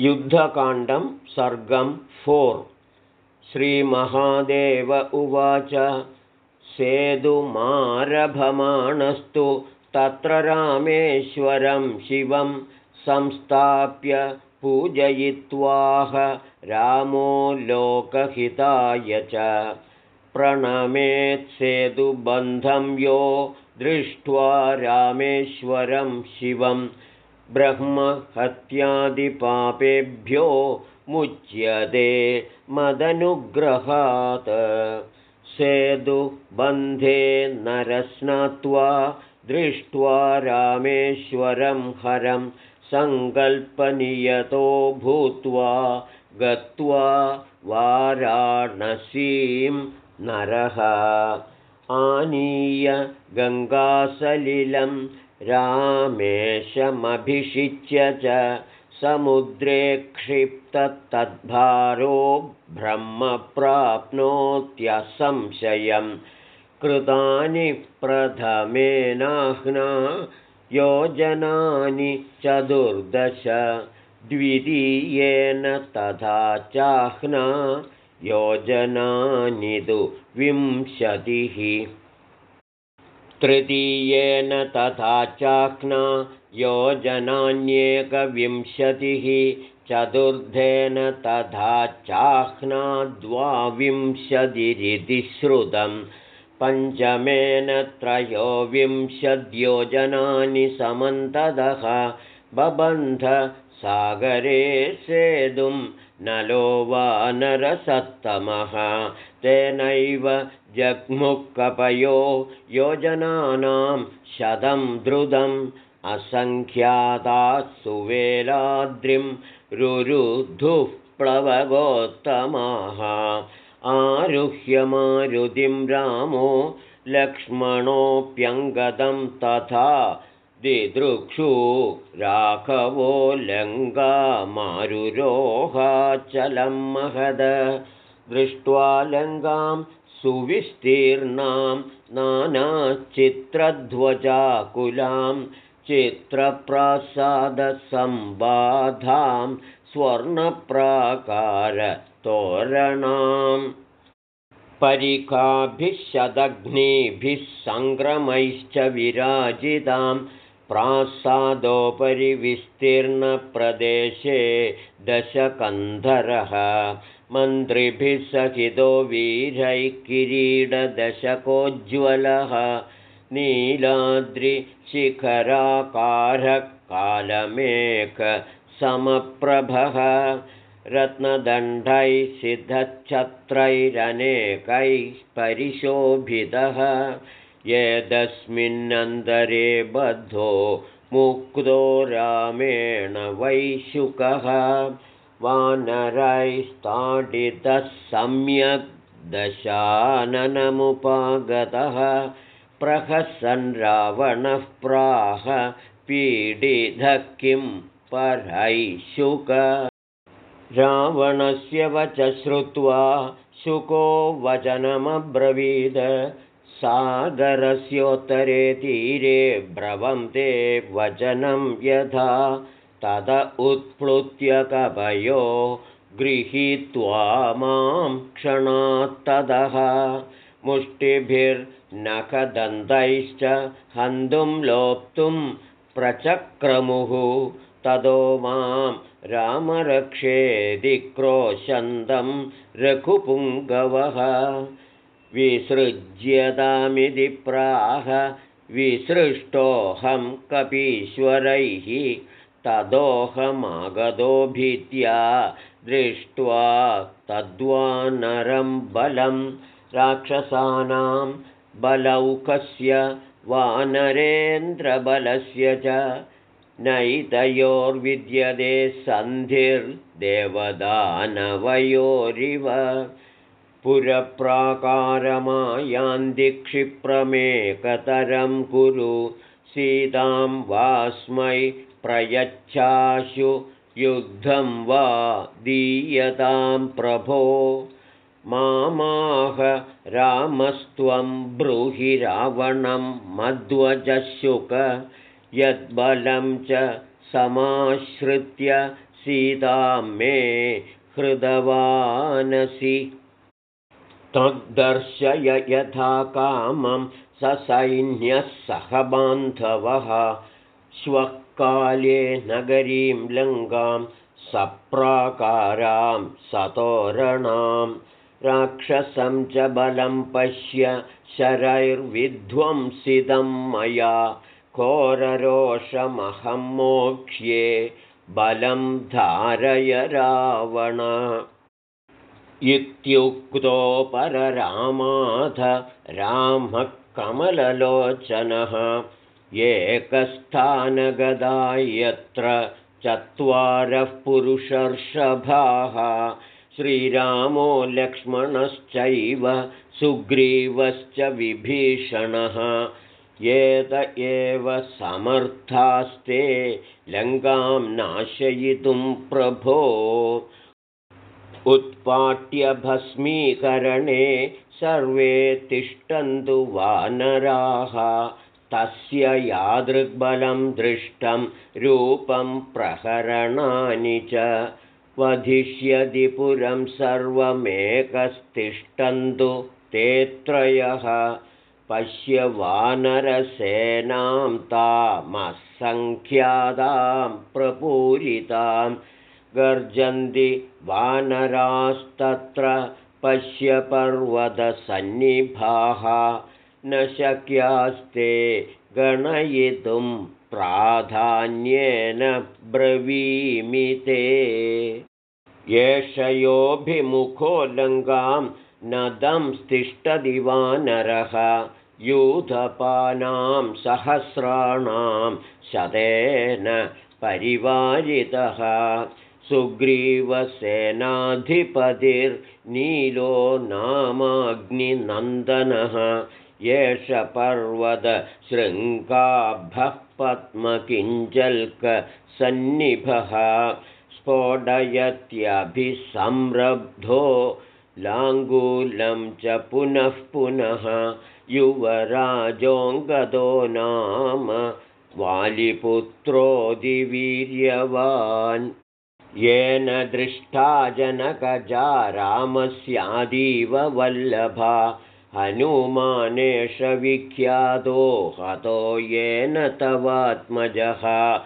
युद्धकाण्डं सर्गं four. श्रीमहादेव उवाच सेतुमारभमाणस्तु तत्र रामेश्वरं शिवं संस्थाप्य पूजयित्वाह रामो लोकहिताय च। प्रणमेत्सेतुबन्धं यो दृष्ट्वा रामेश्वरं शिवं ब्रह्महत्यादिपापेभ्यो मुच्यते मदनुग्रहात्। सेतुबन्धे नरस्नात्वा दृष्ट्वा रामेश्वरं हरं सङ्कल्पनियतो भूत्वा गत्वा वाराणसीं नरः आनीय गङ्गासलिलं रामेशमभिषिच्य च समुद्रे क्षिप्तत्तद्भारो ब्रह्म प्राप्नोत्यसंशयं। कृतानि प्रथमेनाह्ना योजनानि चतुर्दश द्वितीयेन तथा चाह्ना योजनानि तु विंशतिः तृतीयेन तथा चाह्ना योजनान्येकविंशतिः। चतुर्थेन तथा चाह्ना द्वाविंशतिरिति श्रुतं पञ्चमेन त्रयोविंशद्योजनानि समन्ततः। बबन्ध सागरे सेतुं नलो वानरसत्तमः तेनैव जग्मुक्कपयो योजनानां शतं द्रुतम् असङ्ख्याताः सुवेलाद्रिं रुरुधुः प्लवगोत्तमाः। आरुह्यमारुतिं रामो लक्ष्मणोऽप्यङ्गदं तथा दिदृक्षु राघवो लङ्गामारुरोहाचलं महद। दृष्ट्वा लङ्गां सुविस्तीर्णां नानाचित्रध्वजाकुलां चित्रप्रासादसम्बाधां स्वर्णप्राकारतोरणाम्। परिकाभिः शदग्निभिः सङ्ग्रमैश्च विराजितां प्रासादोपरि विस्तीर्णप्रदेशे दशकन्धरः। मन्त्रिभिः सहितो वीरैः किरीडदशकोज्ज्वलः नीलाद्रिशिखराकारकालमेकसमप्रभः रत्नदण्डैः सिद्धच्छत्रैरनेकैः परिशोभितः यदस्मिन्नन्तरे बद्धो मुक्तो रामेण वैशुकः। वानरैस्ताडितः सम्यग् दशाननमुपागतः। प्रहसन् रावणः प्राह पीडितः किं परैशुक। रावणस्य वच श्रुत्वा शुको वचनमब्रवीद सागरस्योत्तरे तीरे ब्रवं ते वचनं यथा तद उत्प्लुत्य कपयो गृहीत्वा मां क्षणात्तदः मुष्टिभिर्नखदन्तैश्च हन्तुं लोप्तुं प्रचक्रमुः। ततो मां रामरक्षेदिक्रोशन्दं रघुपुङ्गवः विसृज्यतामिति प्राह विसृष्टोऽहं कपीश्वरैः तदोऽहमागतो भीत्या दृष्ट्वा तद्वानरं बलं राक्षसानां बलौकस्य वानरेन्द्रबलस्य च नैतयोर्विद्यते सन्धिर्देवदानवयोरिव पुरप्राकारमायान्दिक्षिप्रमेकतरं कुरु सीतां वास्मै प्रयच्छाशु युद्धं वा दीयतां प्रभो मामाह रामस्त्वं ब्रूहि रावणं मध्वजशुक यद्बलं च समाश्रित्य सीतां मे हृदवानसि तद्दर्शय यथा कामं ससैन्यः सह बान्धवः। श्वः काले नगरीं लङ्गां सप्राकारां सतोरणां। राक्षसं च बलं पश्य शरैर्विध्वंसितं मया। घोररोषमहं मोक्ष्ये बलं धारय रावण इत्युक्तो पररामाथ रामः कमललोचनः एकस्थानगदा यत्र चत्वारः पुरुषर्षभाः। श्रीरामो लक्ष्मणश्चैव सुग्रीवश्च विभीषणः। एत एव समर्थास्ते लङ्कां नाशयितुं प्रभो उत्पाट्यभस्मीकरणे सर्वे तिष्ठन्तु वानराः। तस्य यादृग्बलं दृष्टं रूपं प्रहरणानि च। वधिष्यति पुरं सर्वमेकस्तिष्ठन्तु ते त्रयः। पश्य वानरसेनां तामसङ्ख्यातां प्रपूरितां गर्जन्ति वानरास्तत्र पश्य पर्वतसन्निभाः न शक्यास्ते गणयितुं प्राधान्येन ब्रवीमिते एषयोभिमुखो लङ्गां न तिष्ठति वानरः। यूथपानां सहस्राणां शतेन परिवारितः सुग्रीवसेनाधिपतिर्नीलो नामाग्निनन्दनः एष पर्वतशृङ्गाभः पद्मकिञ्जल्कसन्निभः स्फोटयत्यभिसंरब्धो लाङ्गूलं च पुनः पुनः युवराजोऽङ्गदो नाम वालिपुत्रोदिवीर्यवान् येन दृष्टा जनकजा रामस्यादीव वल्लभा हनुमानेश विख्यातो हतो येन तवात्मजः।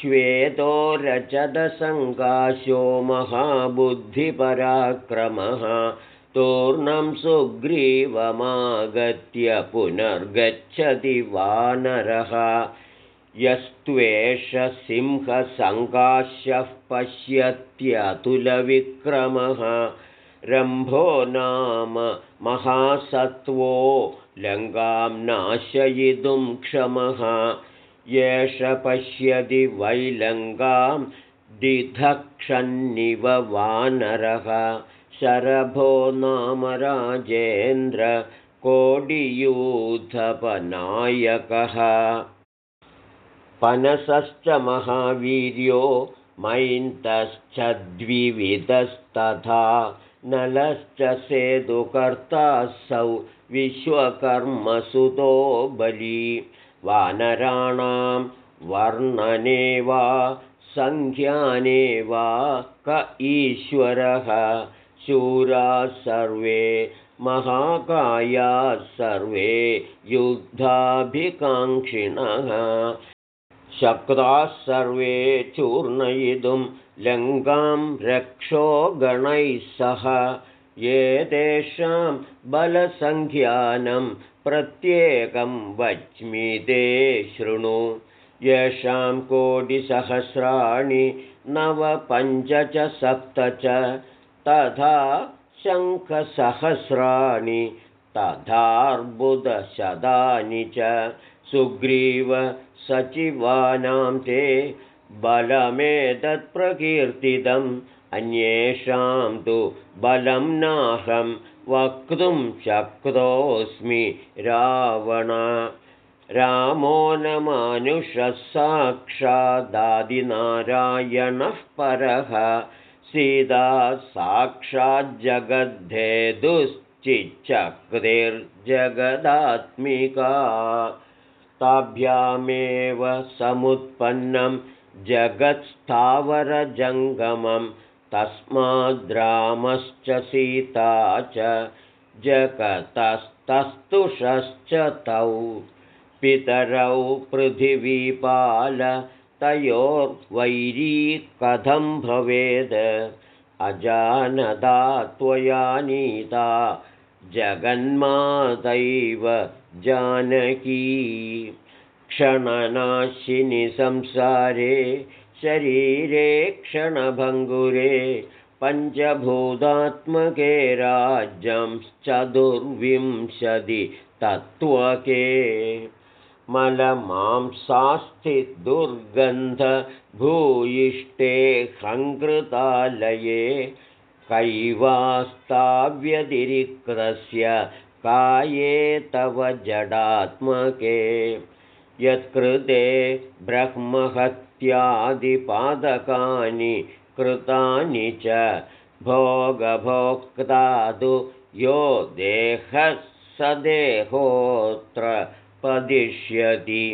श्वेतो रजतसङ्काशो महाबुद्धिपराक्रमः तूर्णं सुग्रीवमागत्य पुनर्गच्छति वानरः यस्त्वेष सिंहसङ्काश्यः पश्यत्यतुलविक्रमः। रम्भो नाम महासत्त्वो लङ्गां नाशयितुं क्षमः। एष पश्यति वैलङ्गां दिधक्षन्निव वानरः। शरभो नाम राजेन्द्र कोडियूथपनायकः पनसश्च महावीर्यो मैन्तश्च द्विविधस्तथा नलश्च सेतुकर्तासौ विश्वकर्मसुतो बली। वानराणां वर्णने वा सङ्ख्याने वा क ईश्वरः। शूराः सर्वे महाकायाः सर्वे युद्धाभिकाङ्क्षिणः शक्ताः सर्वे चूर्णयितुं लङ्कां रक्षो गणैः सह। एतेषां बलसङ्ख्यानं प्रत्येकं वच्मि ते शृणु। येषां कोटिसहस्राणि नव पञ्च च सप्त च तथा शङ्खसहस्राणि तथार्बुदशतानि च सुग्रीव सचिवानां ते बलमेतत्प्रकीर्तितम् अन्येषां तु बलं नाहं वक्तुं शक्तोऽस्मि रावण। रामो न मानुषः साक्षादादिनारायणः परः। सीता साक्षाज्जगद्धेदुश्चिच्चक्तिर्जगदात्मिका ताभ्यामेव समुत्पन्नं जगत्स्थावरजङ्गमं तस्माद्रामश्च सीता च जगतस्तस्तुषश्च तौ पितरौ पृथिवीपाल तयोर्वैरी कथं भवेद्। अजानदा त्वया नीता जगन्मातैव जानकी। क्षणनाशिनि संसारे शरीरे क्षणभङ्गुरे पञ्चभूतात्मके राज्यंश्चतुर्विंशति तत्त्वके। मलमांसास्ति दुर्गन्धभूयिष्ठे हङ्कृतालये कैवास्ताव्यतिरिक्तस्य काये तव जडात्मके। यत्कृते ब्रह्महत्यादिपादकानि कृतानि च भोगभोक्तादु यो देहः स देहोऽत्र पदिष्यति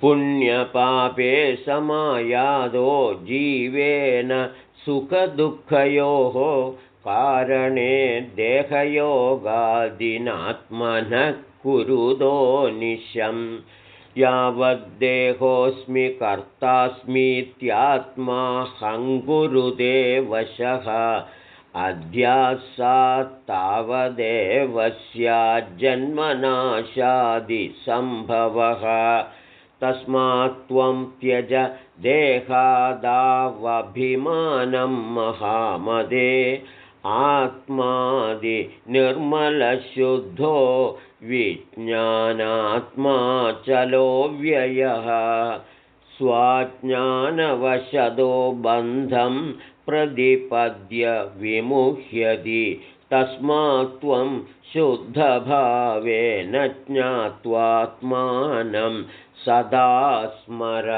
पुण्यपापे समायादो जीवेन सुखदुःखयोः कारणे देहयोगादिनात्मनः कुरुदो निशम्। यावद्देहोऽस्मि कर्तास्मीत्यात्मा हङ्कुरुदे वशः अध्यासात् तावदेव स्याज्जन्मनाशादिसम्भवः तस्मात् त्वं त्यज देहादावभिमानं महामदे आत्मादिनिर्मलशुद्धो विज्ञानात्मा चलो व्ययः स्वाज्ञानवशदो बन्धं प्रतिपद्य विमुह्यति तस्मात् त्वं शुद्धभावेन ज्ञात्वात्मानं सदा स्मर।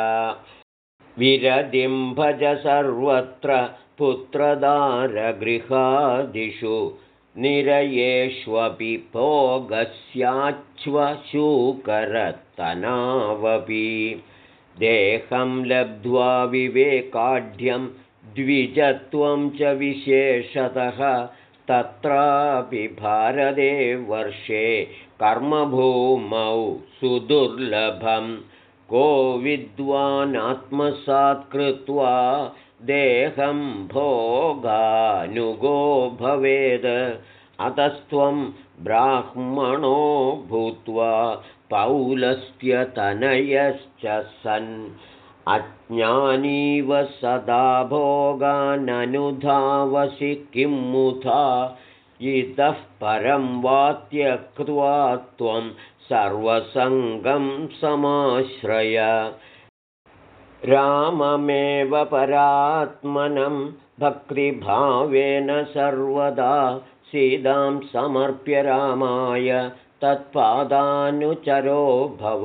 विरदिं भज सर्वत्र पुत्रदारगृहादिषु। निरयेष्वपि भोगस्याच्छ्वशूकरतनावपि। देहं लब्ध्वा विवेकाढ्यं द्विजत्वं च विशेषतः तत्रापि भारते वर्षे कर्मभूमौ सुदुर्लभं। को विद्वानात्मसात् कृत्वा देहं भोगानुगो भवेद्। अतस्त्वं ब्राह्मणो भूत्वा पौलस्त्यतनयश्च सन् अज्ञानीव सदा भोगाननुधावसि किं मुथा इतः परं वा त्यक्त्वा त्वं सर्वसङ्गं समाश्रय। राममेव परात्मनं भक्तिभावेन सर्वदा सीतां समर्प्य रामाय तत्पादानुचरो भव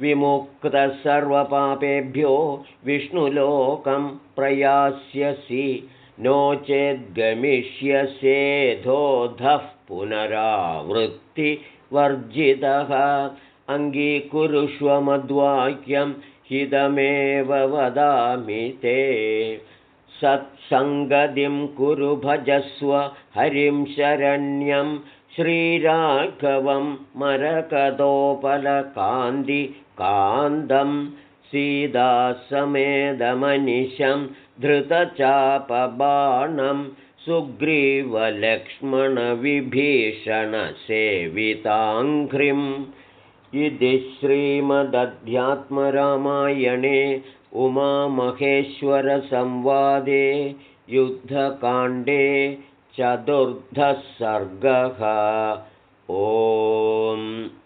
विमुक्तः सर्वपापेभ्यो विष्णुलोकं प्रयास्यसि। नो चेद्गमिष्यसेधोधः पुनरावृत्तिवर्जितः। अङ्गीकुरुष्वमद्वाक्यं हितमेव वदामि ते। सत्सङ्गतिं कुरु भजस्व हरिं शरण्यं श्रीराघवं मरकदोपलकान्तिकान्दं सीदासमेदमनिशं धृतचापबाणं सुग्रीवलक्ष्मणविभीषणसेविताङ्घ्रिम् इति श्रीमदध्यात्मरामायणे उमामहेश्वरसंवादे युद्धकाण्डे चतुर्थः सर्गः। ओम्